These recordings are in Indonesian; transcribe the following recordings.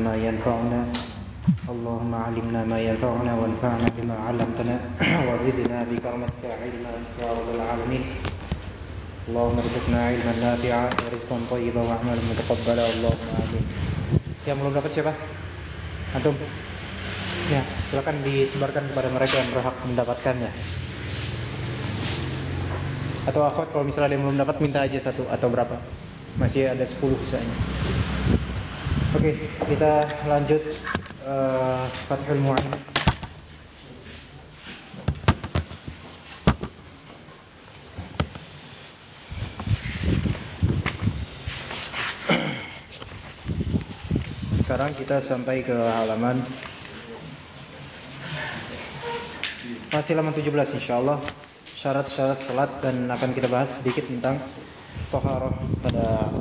ما ينفعنا اللهم علمنا ما ينفعنا وانفعنا بما علمتنا وزدنا بكرمتك علما يا رب العالمين اللهم ارزقنا علما نافعا ورزقا طيبا وعملا متقبلا اللهم امين yang belum dapat siapa antum ya silakan disebarkan kepada mereka yang berhak mendapatkannya atau akhwat kalau misalnya ada yang belum dapat minta aja satu atau berapa masih ada 10 misalnya Oke, kita lanjut uh, Fathul Mu'in. Sekarang kita sampai ke halaman masih halaman 17 insyaallah syarat-syarat salat dan akan kita bahas sedikit tentang toharoh pada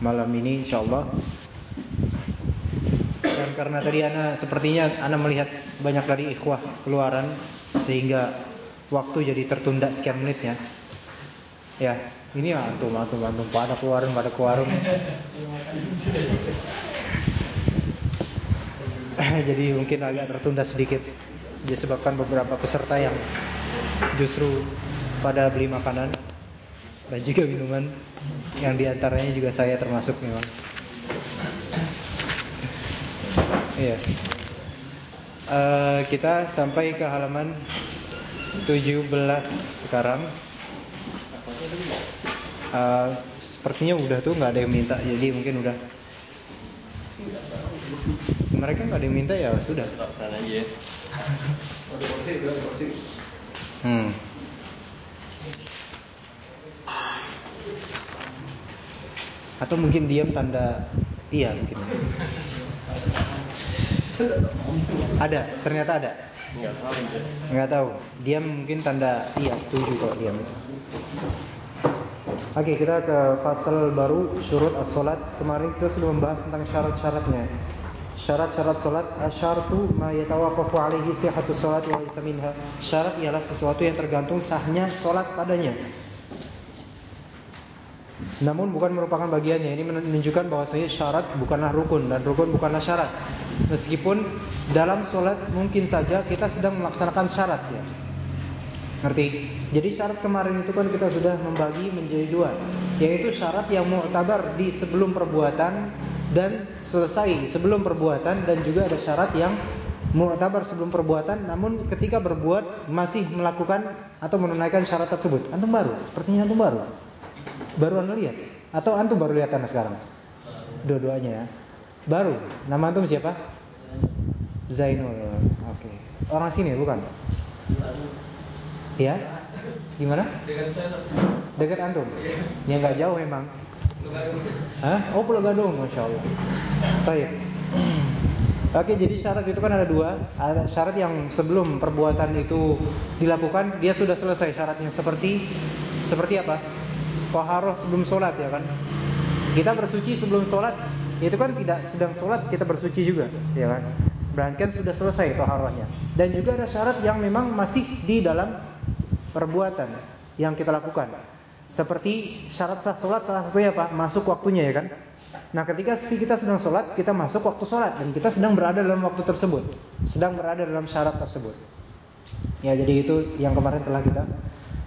malam ini insyaallah dan karena tadi ana sepertinya ana melihat banyak dari ikhwah keluaran sehingga waktu jadi tertunda sekian menit ya. Ya, ini ya antum antum antum pada keluaran pada keluaran. jadi mungkin agak tertunda sedikit disebabkan beberapa peserta yang justru pada beli makanan dan juga minuman yang di antaranya juga saya termasuk memang. Iya. Uh, kita sampai ke halaman 17 sekarang. Uh, sepertinya udah tuh nggak ada yang minta, jadi mungkin udah. Mereka nggak ada yang minta ya sudah. Hmm. Atau mungkin diam tanda iya mungkin. Ada, ternyata ada. Enggak tahu. Enggak tahu. Dia mungkin tanda iya setuju kok dia. Oke, kita ke pasal baru syurut as-salat. Kemarin kita sudah membahas tentang syarat-syaratnya. Syarat-syarat salat asyartu ma yatawaqqafu alaihi sihhatu salat wa laysa minha. Syarat ialah sesuatu yang tergantung sahnya salat padanya. Namun bukan merupakan bagiannya. Ini menunjukkan bahwasanya syarat bukanlah rukun dan rukun bukanlah syarat. Meskipun dalam sholat mungkin saja kita sedang melaksanakan syarat ya. Ngerti? Jadi syarat kemarin itu kan kita sudah membagi menjadi dua, yaitu syarat yang mu'tabar di sebelum perbuatan dan selesai sebelum perbuatan dan juga ada syarat yang mu'tabar sebelum perbuatan namun ketika berbuat masih melakukan atau menunaikan syarat tersebut. Antum baru, sepertinya antum baru. Baru anda lihat atau antum baru lihat anda sekarang? Dua-duanya ya. Baru. Nama antum siapa? Zainul. Oke. Okay. Orang sini bukan? Ya? Gimana? Dekat saya. Dekat antum? Ya nggak jauh memang. Hah? Oh Pulau Gadung, masya Allah. Baik. Oke, jadi syarat itu kan ada dua. Ada syarat yang sebelum perbuatan itu dilakukan, dia sudah selesai syaratnya. Seperti seperti apa? Toharoh sebelum sholat ya kan? Kita bersuci sebelum sholat, itu kan tidak sedang sholat kita bersuci juga, ya kan? Berarti kan sudah selesai toharohnya. Dan juga ada syarat yang memang masih di dalam perbuatan yang kita lakukan. Seperti syarat sah sholat salah satunya apa? Masuk waktunya ya kan? Nah ketika kita sedang sholat, kita masuk waktu sholat dan kita sedang berada dalam waktu tersebut, sedang berada dalam syarat tersebut. Ya jadi itu yang kemarin telah kita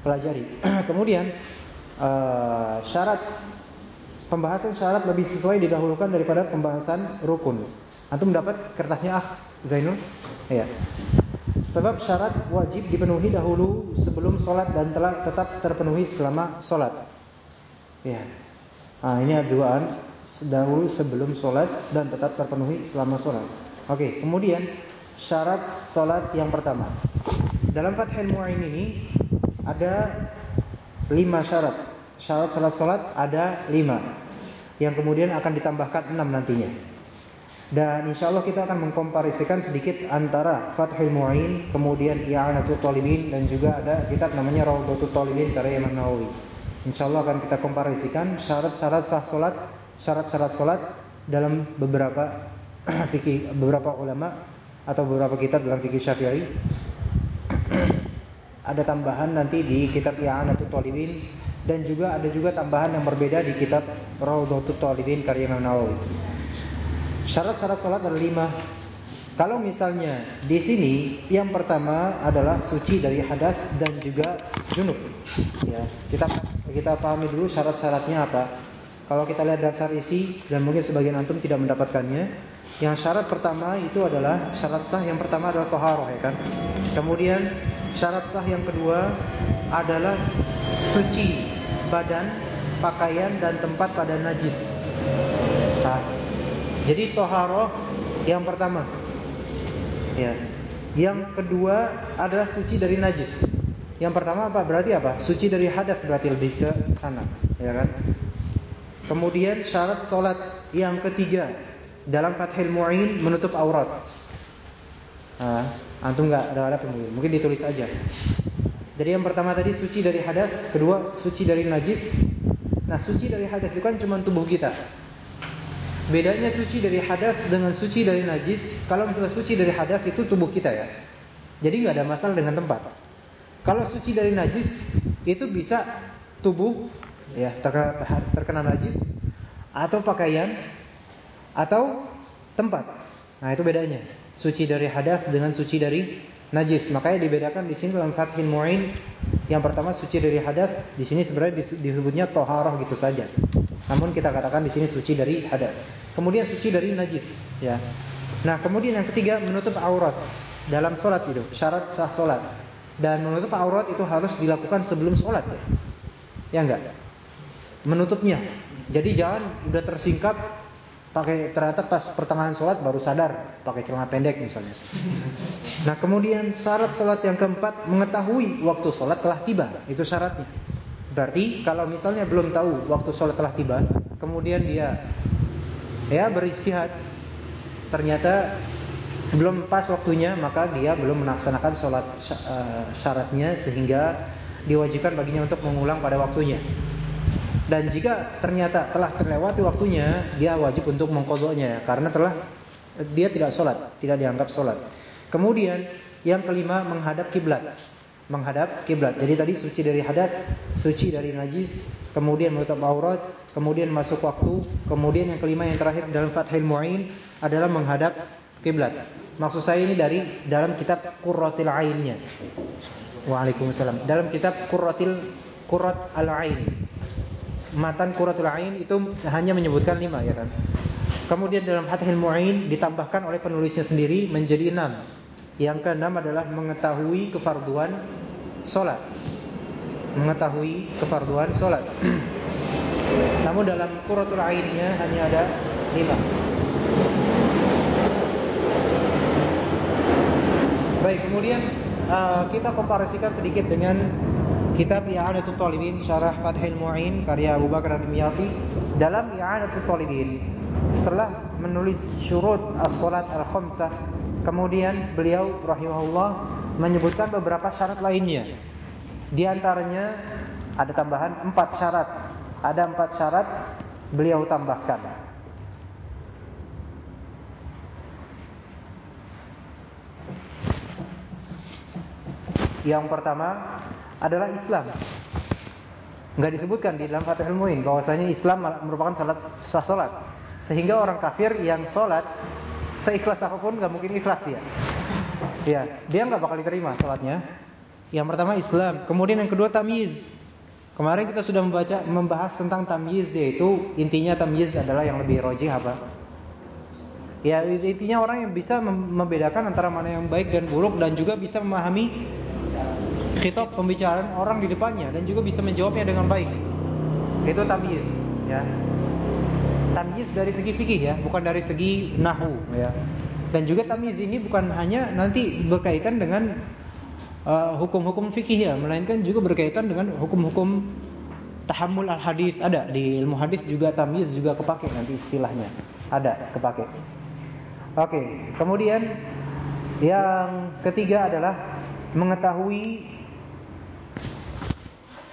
pelajari. Kemudian uh, syarat pembahasan syarat lebih sesuai didahulukan daripada pembahasan rukun. Antum dapat kertasnya ah Zainul? Iya. Sebab syarat wajib dipenuhi dahulu sebelum sholat dan telah tetap terpenuhi selama sholat. Ya. Nah, ini duaan dahulu sebelum sholat dan tetap terpenuhi selama sholat. Oke, kemudian syarat sholat yang pertama. Dalam Fathul Mu'in ini ada lima syarat. Syarat salat sholat ada lima yang kemudian akan ditambahkan enam nantinya. Dan insya Allah kita akan mengkomparisikan sedikit antara Fathul Mu'in, kemudian I'anatul Talibin dan juga ada kitab namanya Rawdatul Talibin karya Imam Nawawi. Insya Allah akan kita komparisikan syarat-syarat sah solat, syarat-syarat solat dalam beberapa fikih beberapa ulama atau beberapa kitab dalam fikih Syafi'i. ada tambahan nanti di kitab I'anatul Talibin dan juga ada juga tambahan yang berbeda di kitab Rawdatul Talibin karya Imam Nawawi. Syarat-syarat sholat ada lima. Kalau misalnya di sini yang pertama adalah suci dari hadas dan juga junub. Ya, kita kita pahami dulu syarat-syaratnya apa. Kalau kita lihat daftar isi dan mungkin sebagian antum tidak mendapatkannya, yang syarat pertama itu adalah syarat sah yang pertama adalah toharoh ya kan. Kemudian syarat sah yang kedua adalah suci badan, pakaian dan tempat pada najis. Nah, jadi toharoh yang pertama. Ya. Yang kedua adalah suci dari najis. Yang pertama apa? Berarti apa? Suci dari hadas berarti lebih ke sana, ya kan? Kemudian syarat solat yang ketiga dalam Fathul Mu'in menutup aurat. Nah, antum nggak ada ada mungkin, mungkin ditulis aja. Jadi yang pertama tadi suci dari hadas, kedua suci dari najis. Nah, suci dari hadas kan cuma tubuh kita. Bedanya suci dari hadas dengan suci dari najis. Kalau misalnya suci dari hadas itu tubuh kita ya. Jadi nggak ada masalah dengan tempat. Kalau suci dari najis itu bisa tubuh ya terkena, terkena najis atau pakaian atau tempat. Nah, itu bedanya. Suci dari hadas dengan suci dari najis. Makanya dibedakan di sini dalam Fathul Mu'in yang pertama suci dari hadas, di sini sebenarnya disebutnya toharah gitu saja. Namun kita katakan di sini suci dari hadas. Kemudian suci dari najis, ya. Nah, kemudian yang ketiga menutup aurat dalam sholat itu, syarat sah sholat. Dan menutup aurat itu harus dilakukan sebelum sholat, ya. Ya enggak? Menutupnya. Jadi jangan udah tersingkap pakai ternyata pas pertengahan sholat baru sadar pakai celana pendek misalnya. Nah kemudian syarat sholat yang keempat mengetahui waktu sholat telah tiba itu syaratnya. Berarti kalau misalnya belum tahu waktu sholat telah tiba, kemudian dia ya beristihad, ternyata belum pas waktunya, maka dia belum melaksanakan sholat uh, syaratnya sehingga diwajibkan baginya untuk mengulang pada waktunya. Dan jika ternyata telah terlewati waktunya, dia wajib untuk mengkodoknya karena telah dia tidak sholat, tidak dianggap sholat. Kemudian yang kelima menghadap kiblat menghadap kiblat. Jadi tadi suci dari hadat, suci dari najis, kemudian menutup aurat, kemudian masuk waktu, kemudian yang kelima yang terakhir dalam Fathul Mu'in adalah menghadap kiblat. Maksud saya ini dari dalam kitab Qurratil Ainnya. Waalaikumsalam. Dalam kitab Qurratil Qurrat Al-Ain. Matan Qurratul Ain itu hanya menyebutkan lima ya kan. Kemudian dalam Fathul Mu'in ditambahkan oleh penulisnya sendiri menjadi enam. Yang keenam adalah mengetahui kefarduan sholat. Mengetahui kefarduan sholat. Namun dalam Quratul Ainnya hanya ada lima. Baik, kemudian uh, kita komparasikan sedikit dengan kitab I'anatul Talibin Syarah Fathul Mu'in karya Abu Bakar Al-Miyati dalam I'anatul Talibin setelah menulis syurut as-salat al-khamsah Kemudian beliau rahimahullah menyebutkan beberapa syarat lainnya. Di antaranya ada tambahan empat syarat. Ada empat syarat beliau tambahkan. Yang pertama adalah Islam. Enggak disebutkan di dalam Fathul Muin bahwasanya Islam merupakan salat sah salat. Sehingga orang kafir yang salat seikhlas apa pun nggak mungkin ikhlas dia. Ya, dia nggak bakal diterima sholatnya. Yang pertama Islam, kemudian yang kedua tamyiz. Kemarin kita sudah membaca membahas tentang tamyiz yaitu intinya tamyiz adalah yang lebih rojih apa? Ya intinya orang yang bisa membedakan antara mana yang baik dan buruk dan juga bisa memahami khitab pembicaraan orang di depannya dan juga bisa menjawabnya dengan baik. Itu tamyiz, ya tamyiz dari segi fikih ya, bukan dari segi nahu ya. Dan juga tamyiz ini bukan hanya nanti berkaitan dengan uh, hukum-hukum uh, fikih ya, melainkan juga berkaitan dengan hukum-hukum tahammul al-hadis ada di ilmu hadis juga tamyiz juga kepake nanti istilahnya. Ada kepake. Oke, kemudian yang ketiga adalah mengetahui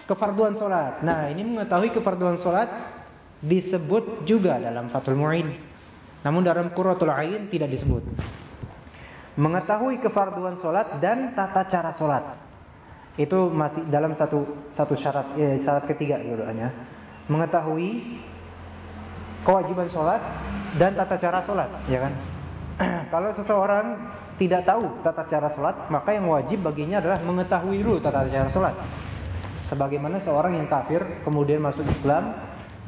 kefarduan sholat. Nah, ini mengetahui kefarduan sholat disebut juga dalam Fathul Mu'in. Namun dalam Qurratul Ain tidak disebut. Mengetahui kefarduan solat dan tata cara solat. Itu masih dalam satu satu syarat eh, syarat ketiga doanya. Mengetahui kewajiban sholat dan tata cara sholat, ya kan? Kalau seseorang tidak tahu tata cara sholat, maka yang wajib baginya adalah mengetahui dulu tata cara sholat. Sebagaimana seorang yang kafir kemudian masuk Islam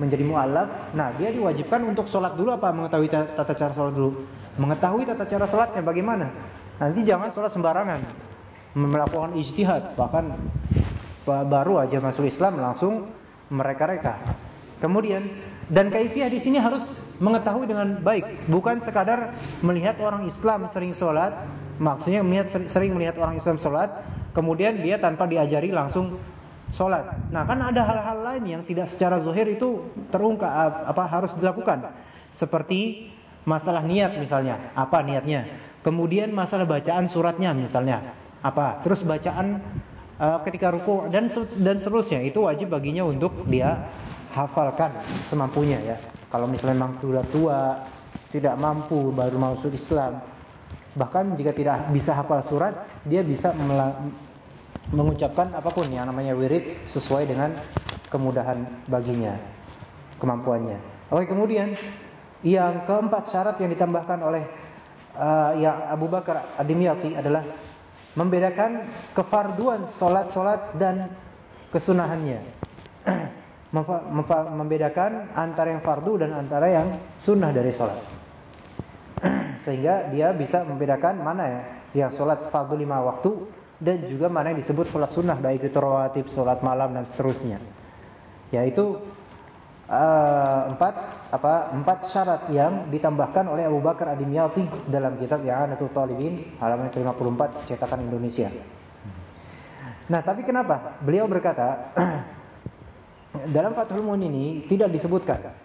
menjadi mualaf, nah dia diwajibkan untuk sholat dulu apa? Mengetahui tata cara sholat dulu, mengetahui tata cara sholatnya bagaimana. Nanti jangan sholat sembarangan, melakukan ijtihad, bahkan baru aja masuk Islam langsung mereka-reka. Kemudian dan kaifiah di sini harus mengetahui dengan baik, bukan sekadar melihat orang Islam sering sholat, maksudnya melihat sering melihat orang Islam sholat, kemudian dia tanpa diajari langsung sholat. Nah kan ada hal-hal lain yang tidak secara zuhir itu terungkap apa harus dilakukan, seperti masalah niat misalnya, apa niatnya, kemudian masalah bacaan suratnya misalnya, apa, terus bacaan uh, ketika ruku dan dan seterusnya. Itu wajib baginya untuk dia hafalkan semampunya ya. Kalau misalnya memang sudah tua, tidak mampu baru masuk Islam, bahkan jika tidak bisa hafal surat, dia bisa mengucapkan apa pun yang namanya wirid sesuai dengan kemudahan baginya, kemampuannya. Oke, kemudian yang keempat syarat yang ditambahkan oleh uh, ya Abu Bakar Ad-Dimyati adalah membedakan kefarduan solat-solat dan kesunahannya. membedakan antara yang fardu dan antara yang sunnah dari sholat. Sehingga dia bisa membedakan mana ya yang sholat fardu lima waktu dan juga mana yang disebut sholat sunnah baik itu rawatib, sholat malam dan seterusnya. Yaitu uh, empat apa empat syarat yang ditambahkan oleh Abu Bakar Ad-Dimyati dalam kitab I'anatul Talibin halaman 54 cetakan Indonesia. Nah, tapi kenapa? Beliau berkata dalam Fathul Mun ini tidak disebutkan.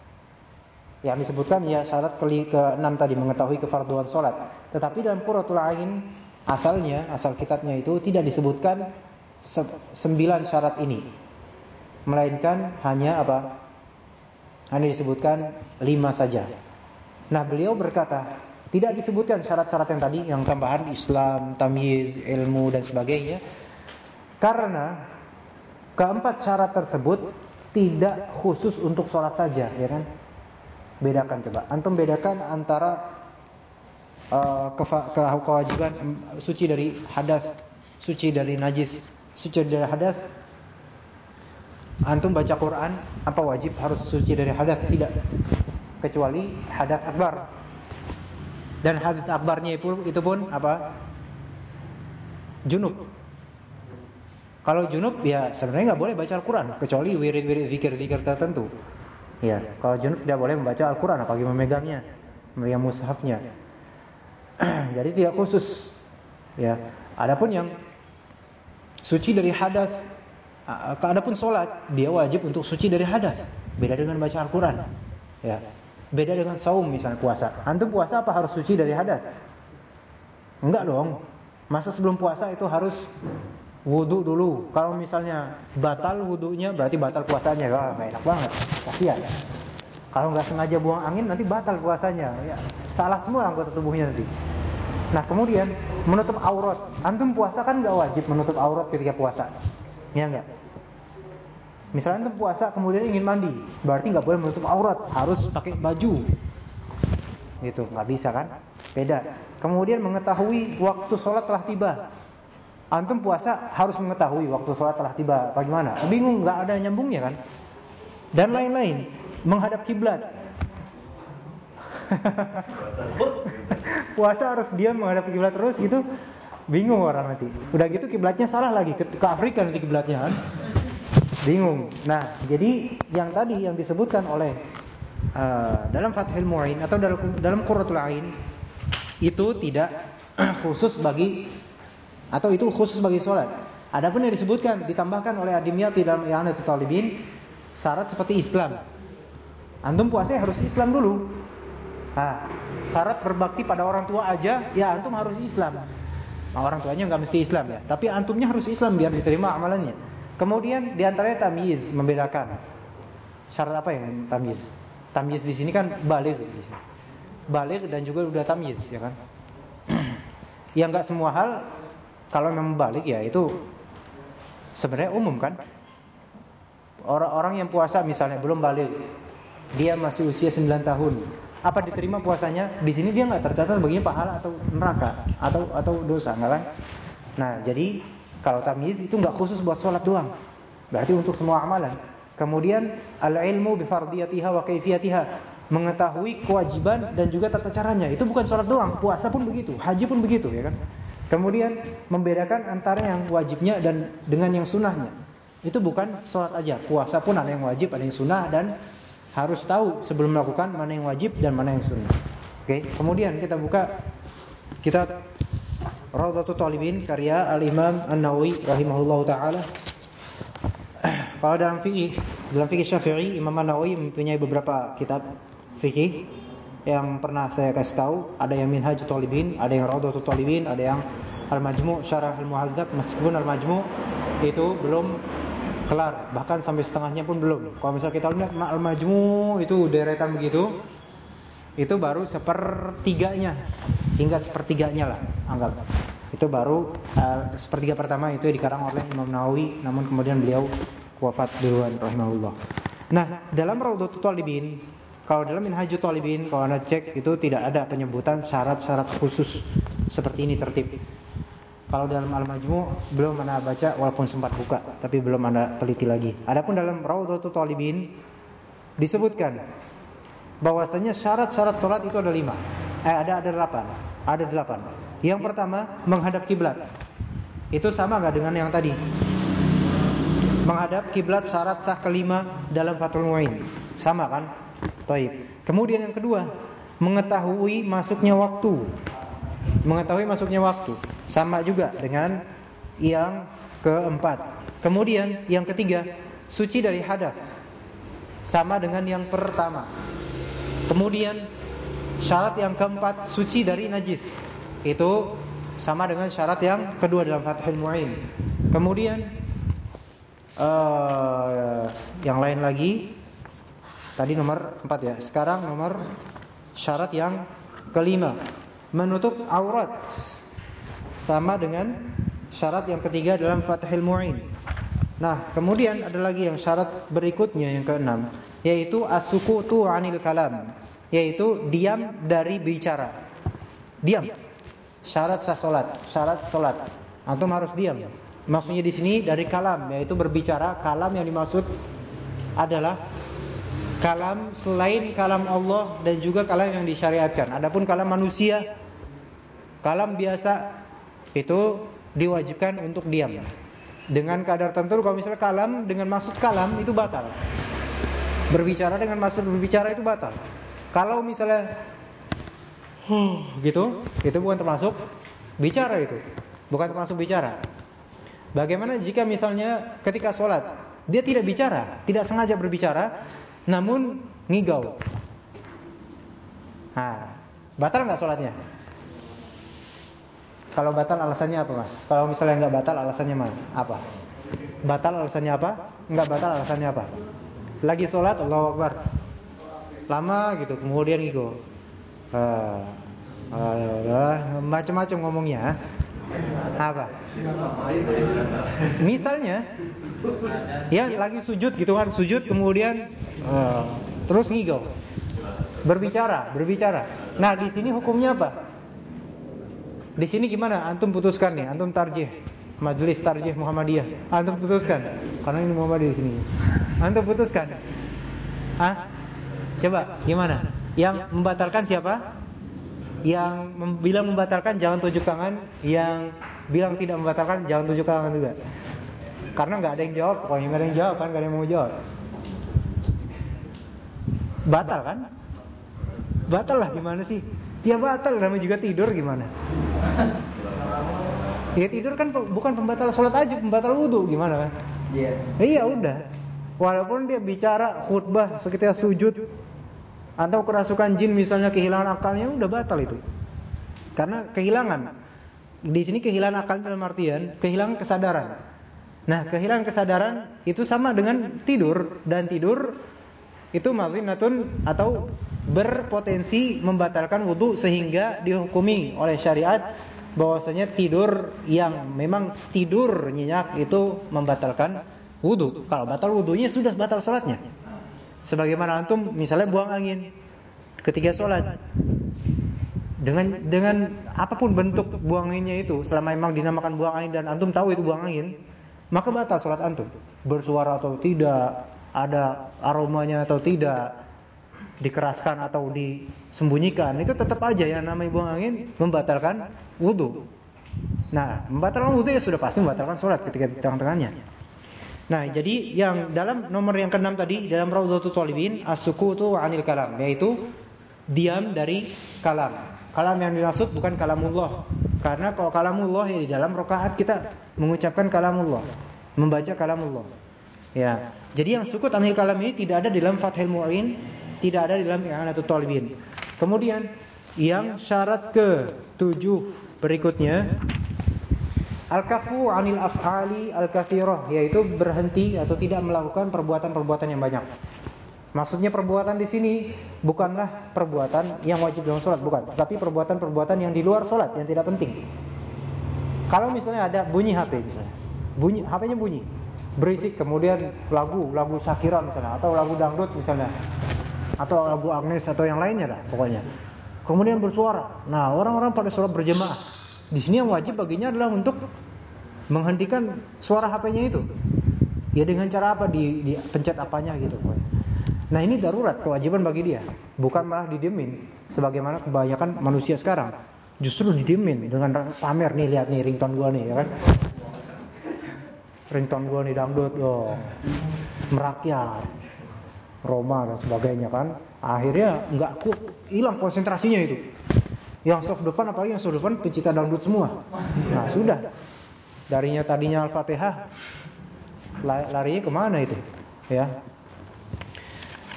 Yang disebutkan ya syarat kali ke-6 tadi mengetahui kefarduan salat. Tetapi dalam Qurratul Ain asalnya, asal kitabnya itu tidak disebutkan sembilan syarat ini. Melainkan hanya apa? Hanya disebutkan lima saja. Nah, beliau berkata, tidak disebutkan syarat-syarat yang tadi yang tambahan Islam, tamyiz, ilmu dan sebagainya. Karena keempat syarat tersebut tidak khusus untuk sholat saja, ya kan? Bedakan coba. Antum bedakan antara uh, kewajiban suci dari hadas, suci dari najis, suci dari hadas. Antum baca Quran, apa wajib harus suci dari hadas? Tidak. Kecuali hadas akbar. Dan hadas akbarnya itu, itu pun apa? Junub. Kalau junub ya sebenarnya nggak boleh baca Al-Quran kecuali wirid-wirid zikir-zikir tertentu. Ya, kalau junub tidak boleh membaca Al-Quran apalagi memegangnya, memegang mushafnya. Jadi tidak khusus. Ya, adapun yang suci dari hadas, adapun sholat dia wajib untuk suci dari hadas. Beda dengan baca Al-Quran. Ya, beda dengan saum misalnya puasa. Antum puasa apa harus suci dari hadas? Enggak dong. Masa sebelum puasa itu harus wudhu dulu. Kalau misalnya batal wudhunya berarti batal puasanya. Wah, enak banget. Kasihan. Kalau nggak sengaja buang angin nanti batal puasanya. Ya, salah semua anggota tubuhnya nanti. Nah kemudian menutup aurat. Antum puasa kan nggak wajib menutup aurat ketika puasa. Ya enggak? Misalnya antum puasa kemudian ingin mandi, berarti nggak boleh menutup aurat, harus pakai baju. Gitu, nggak bisa kan? Beda. Kemudian mengetahui waktu sholat telah tiba. Antum puasa harus mengetahui waktu sholat telah tiba. Bagaimana? Bingung, nggak ada nyambungnya kan? Dan lain-lain. Menghadap kiblat. Puasa harus dia menghadap kiblat terus gitu. Bingung orang nanti. Udah gitu kiblatnya salah lagi ke, ke Afrika nanti kiblatnya kan. Bingung. Nah, jadi yang tadi yang disebutkan oleh uh, dalam Fathul Mu'in atau dalam dalam Qurratul Ain itu tidak khusus bagi atau itu khusus bagi sholat. Adapun yang disebutkan ditambahkan oleh Adimyati dalam I'anatul Talibin syarat seperti Islam. Antum puasa harus Islam dulu. Nah, syarat berbakti pada orang tua aja, ya antum harus Islam. Nah, orang tuanya nggak mesti Islam ya, tapi antumnya harus Islam biar diterima amalannya. Kemudian di antaranya tamyiz membedakan. Syarat apa yang tamyiz? Tamyiz di sini kan balik, balik dan juga udah tamyiz ya kan. yang nggak semua hal kalau memang balik ya itu sebenarnya umum kan. Orang-orang yang puasa misalnya belum balik. dia masih usia 9 tahun. Apa diterima puasanya? Di sini dia nggak tercatat baginya pahala atau neraka atau atau dosa, nggak kan? Nah, jadi kalau tamyiz itu nggak khusus buat sholat doang. Berarti untuk semua amalan. Kemudian al-ilmu bi fardiyatiha wa kaifiyatiha, mengetahui kewajiban dan juga tata caranya. Itu bukan sholat doang, puasa pun begitu, haji pun begitu ya kan? Kemudian membedakan antara yang wajibnya dan dengan yang sunnahnya. Itu bukan sholat aja, puasa pun ada yang wajib, ada yang sunnah dan harus tahu sebelum melakukan mana yang wajib dan mana yang sunnah. Oke, kemudian kita buka kitab Rawdatul Talibin karya Al-Imam An-Nawawi rahimahullahu taala. Kalau dalam fikih, dalam fikih Syafi'i, Imam An-Nawawi mempunyai beberapa kitab fikih yang pernah saya kasih tahu, ada yang Minhaj Talibin, ada yang Rawdatul Talibin, ada yang Al-Majmu' Syarah Al-Muhadzab, meskipun Al-Majmu' itu belum kelar bahkan sampai setengahnya pun belum. Kalau misal kita lihat al majmu itu deretan begitu itu baru sepertiganya hingga sepertiganya lah anggap. Itu baru uh, sepertiga pertama itu dikarang oleh Imam Nawawi namun kemudian beliau wafat duluan rahimahullah. Nah dalam Raudhatul Talibin kalau dalam Minhajul Talibin kalau anda cek itu tidak ada penyebutan syarat-syarat khusus seperti ini tertib kalau dalam Al-Majmu belum anda baca walaupun sempat buka, tapi belum anda teliti lagi. Adapun dalam Raudhatul Talibin disebutkan bahwasanya syarat-syarat salat itu ada lima. Eh ada ada delapan. Ada delapan. Yang pertama menghadap kiblat. Itu sama nggak dengan yang tadi? Menghadap kiblat syarat sah kelima dalam Fathul Muin. Sama kan? Taib. Kemudian yang kedua, mengetahui masuknya waktu. Mengetahui masuknya waktu. Sama juga dengan yang keempat. Kemudian yang ketiga, suci dari hadas. Sama dengan yang pertama. Kemudian syarat yang keempat, suci dari najis. Itu sama dengan syarat yang kedua dalam Fathul Mu'in. Kemudian uh, yang lain lagi tadi nomor empat ya. Sekarang nomor syarat yang kelima, menutup aurat sama dengan syarat yang ketiga dalam Fathul Mu'in. Nah, kemudian ada lagi yang syarat berikutnya yang keenam, yaitu as-sukutu 'anil kalam, yaitu diam dari bicara. Diam. Syarat sah salat, syarat salat. Antum harus diam. Maksudnya di sini dari kalam, yaitu berbicara. Kalam yang dimaksud adalah kalam selain kalam Allah dan juga kalam yang disyariatkan. Adapun kalam manusia, kalam biasa itu diwajibkan untuk diam. Dengan kadar tertentu kalau misalnya kalam dengan maksud kalam itu batal. Berbicara dengan maksud berbicara itu batal. Kalau misalnya gitu, itu bukan termasuk bicara itu. Bukan termasuk bicara. Bagaimana jika misalnya ketika sholat dia tidak bicara, tidak sengaja berbicara, namun ngigau. Nah, batal nggak sholatnya? Kalau batal alasannya apa mas? Kalau misalnya nggak batal alasannya mana? Apa? Batal alasannya apa? Nggak batal alasannya apa? Lagi sholat Allah Akbar Lama gitu kemudian gitu uh, uh, Macam-macam ngomongnya Apa? Misalnya Ya lagi sujud gitu kan Sujud kemudian uh, Terus ngigo Berbicara, berbicara Nah di sini hukumnya apa? Di sini gimana? Antum putuskan nih, antum tarjih. Majelis tarjih Muhammadiyah. Antum putuskan. Karena ini Muhammadiyah di sini. Antum putuskan. Hah? Coba gimana? Yang membatalkan siapa? Yang bilang membatalkan jangan tunjuk tangan, yang bilang tidak membatalkan jangan tunjuk tangan juga. Karena nggak ada yang jawab, pokoknya nggak ada yang jawab kan, nggak ada yang mau jawab. Batal kan? Batal lah gimana sih? Ya batal namanya juga tidur gimana? Ya tidur kan bukan pembatal sholat aja, pembatal wudhu gimana kan? Iya. Iya udah. Walaupun dia bicara khutbah sekitar sujud atau kerasukan jin misalnya kehilangan akalnya udah batal itu. Karena kehilangan. Di sini kehilangan akal dalam artian kehilangan kesadaran. Nah, kehilangan kesadaran itu sama dengan tidur dan tidur itu mazinatun atau berpotensi membatalkan wudhu sehingga dihukumi oleh syariat bahwasanya tidur yang memang tidur nyenyak itu membatalkan wudhu. Kalau batal wudhunya sudah batal sholatnya. Sebagaimana antum misalnya buang angin ketika sholat. Dengan dengan apa pun bentuk buang anginnya itu, selama memang dinamakan buang angin dan antum tahu itu buang angin, maka batal sholat antum. Bersuara atau tidak, ada aromanya atau tidak, dikeraskan atau disembunyikan, itu tetap aja yang namanya buang angin membatalkan wudhu. Nah, membatalkan wudhu ya sudah pasti membatalkan sholat ketika di tengah-tengahnya. Nah, jadi yang dalam nomor yang keenam tadi dalam Raudhatul Talibin as-sukutu 'anil kalam, yaitu diam dari kalam. Kalam yang dimaksud bukan kalamullah. Karena kalau kalamullah ya di dalam rakaat kita mengucapkan kalamullah, membaca kalamullah. Ya. Jadi yang sukut 'anil kalam ini tidak ada dalam Fathul Mu'in, tidak ada di dalam I'anatul Talibin. Kemudian yang syarat ke tujuh berikutnya Al-kafu anil af'ali al-kathirah yaitu berhenti atau tidak melakukan perbuatan-perbuatan yang banyak. Maksudnya perbuatan di sini bukanlah perbuatan yang wajib dalam sholat, bukan. Tapi perbuatan-perbuatan yang di luar sholat yang tidak penting. Kalau misalnya ada bunyi HP misalnya, bunyi HP-nya bunyi, berisik kemudian lagu, lagu Shakira misalnya, atau lagu dangdut misalnya, atau lagu Agnes atau yang lainnya lah pokoknya. Kemudian bersuara. Nah orang-orang pada sholat berjemaah di sini yang wajib baginya adalah untuk menghentikan suara HP-nya itu. Ya dengan cara apa? Di, di pencet apanya gitu. Nah ini darurat kewajiban bagi dia, bukan malah didiemin. Sebagaimana kebanyakan manusia sekarang, justru didiemin dengan pamer nih lihat nih ringtone gua nih, ya kan? Ringtone gua nih dangdut dong, merakyat, Roma dan sebagainya kan. Akhirnya nggak hilang konsentrasinya itu. Yang soft depan apalagi yang soft depan pencipta dangdut semua. Nah, sudah. Darinya tadinya Al-Fatihah larinya ke mana itu? Ya.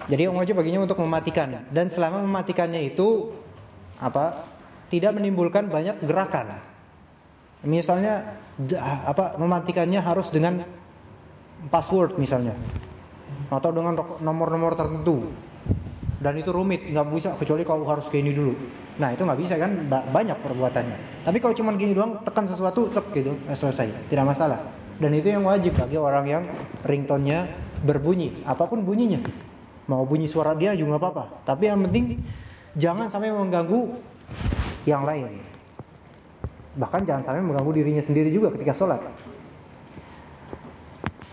Jadi yang wajib baginya untuk mematikan dan selama mematikannya itu apa? Tidak menimbulkan banyak gerakan. Misalnya apa mematikannya harus dengan password misalnya atau dengan nomor-nomor tertentu. Dan itu rumit nggak bisa kecuali kalau harus kayak ini dulu. Nah itu nggak bisa kan? Banyak perbuatannya. Tapi kalau cuma gini doang tekan sesuatu tek gitu eh, selesai. Tidak masalah. Dan itu yang wajib bagi orang yang ringtone-nya berbunyi. Apa pun bunyinya. Mau bunyi suara dia juga nggak apa-apa. Tapi yang penting jangan sampai mengganggu yang lain. Bahkan jangan sampai mengganggu dirinya sendiri juga ketika sholat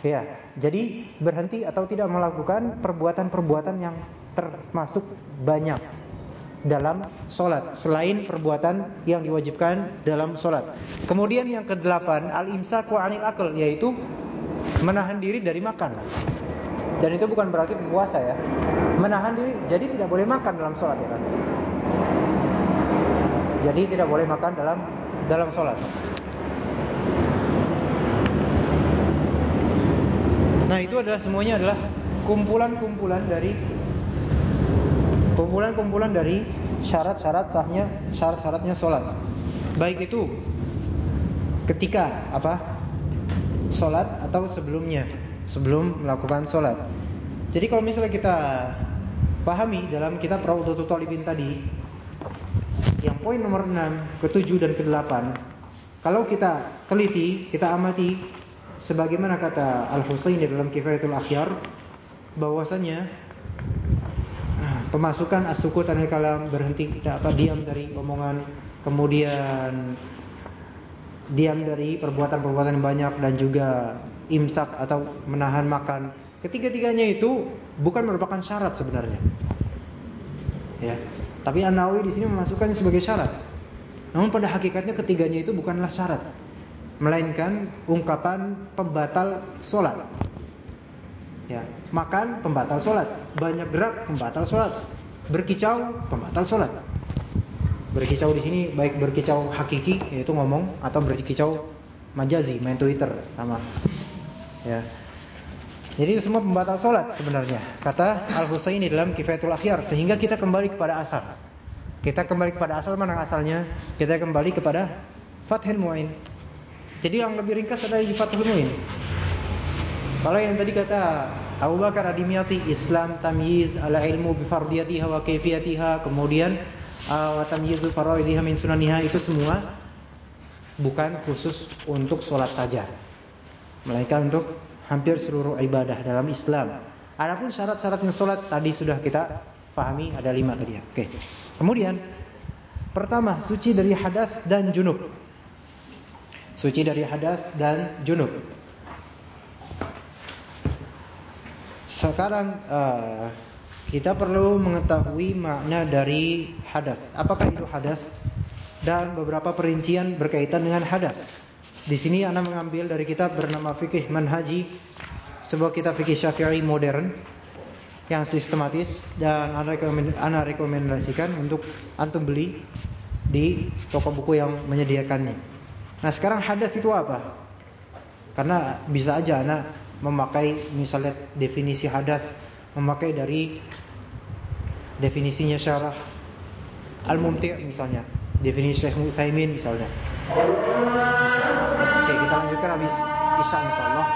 ya jadi berhenti atau tidak melakukan perbuatan-perbuatan yang termasuk banyak dalam solat selain perbuatan yang diwajibkan dalam solat. Kemudian yang kedelapan al-imsaku anil akal yaitu menahan diri dari makan. Dan itu bukan berarti puasa ya. Menahan diri jadi tidak boleh makan dalam solat ya kan. Jadi tidak boleh makan dalam dalam solat. Nah itu adalah semuanya adalah kumpulan-kumpulan dari kumpulan-kumpulan dari syarat-syarat sahnya syarat-syaratnya sholat. Baik itu ketika apa sholat atau sebelumnya sebelum melakukan sholat. Jadi kalau misalnya kita pahami dalam kitab Raudhatul Talibin tadi yang poin nomor 6, ke-7 dan ke-8 kalau kita teliti, kita amati sebagaimana kata Al-Husaini dalam Kifayatul Akhyar bahwasanya pemasukan as-sukut kalam berhenti kita apa diam dari omongan kemudian diam dari perbuatan-perbuatan banyak dan juga imsak atau menahan makan. Ketiga-tiganya itu bukan merupakan syarat sebenarnya. Ya. Tapi An-Nawawi di sini memasukkannya sebagai syarat. Namun pada hakikatnya ketiganya itu bukanlah syarat melainkan ungkapan pembatal sholat Ya, makan pembatal sholat, banyak gerak pembatal sholat, berkicau pembatal sholat. Berkicau di sini baik berkicau hakiki yaitu ngomong atau berkicau majazi main Twitter sama. Ya. Jadi semua pembatal sholat sebenarnya. Kata Al Husaini dalam Kifayatul Akhyar sehingga kita kembali kepada asal. Kita kembali kepada asal mana asalnya? Kita kembali kepada Fathul Muin. Jadi yang lebih ringkas adalah di Fathul Muin. Kalau yang tadi kata Abu Bakar Adimiyati Islam tamyiz ala ilmu bifardiyatiha wa kaifiyatiha kemudian uh, wa tamyizu faraidiha min sunaniha itu semua bukan khusus untuk sholat saja melainkan untuk hampir seluruh ibadah dalam Islam Adapun syarat-syaratnya sholat tadi sudah kita pahami ada lima tadi. Oke. Kemudian pertama suci dari hadas dan junub. Suci dari hadas dan junub. Sekarang uh, kita perlu mengetahui makna dari hadas. Apakah itu hadas? Dan beberapa perincian berkaitan dengan hadas. Di sini Anda mengambil dari kitab bernama Fikih Manhaji, sebuah kitab fikih Syafi'i modern yang sistematis dan Anda rekomendasikan untuk antum beli di toko buku yang menyediakannya. Nah, sekarang hadas itu apa? Karena bisa aja anak memakai misalnya definisi hadas memakai dari definisinya syarah. Al-Mumti' misalnya definisi Syekh Mutsaimin misalnya. Oke kita lanjutkan habis Isya insyaallah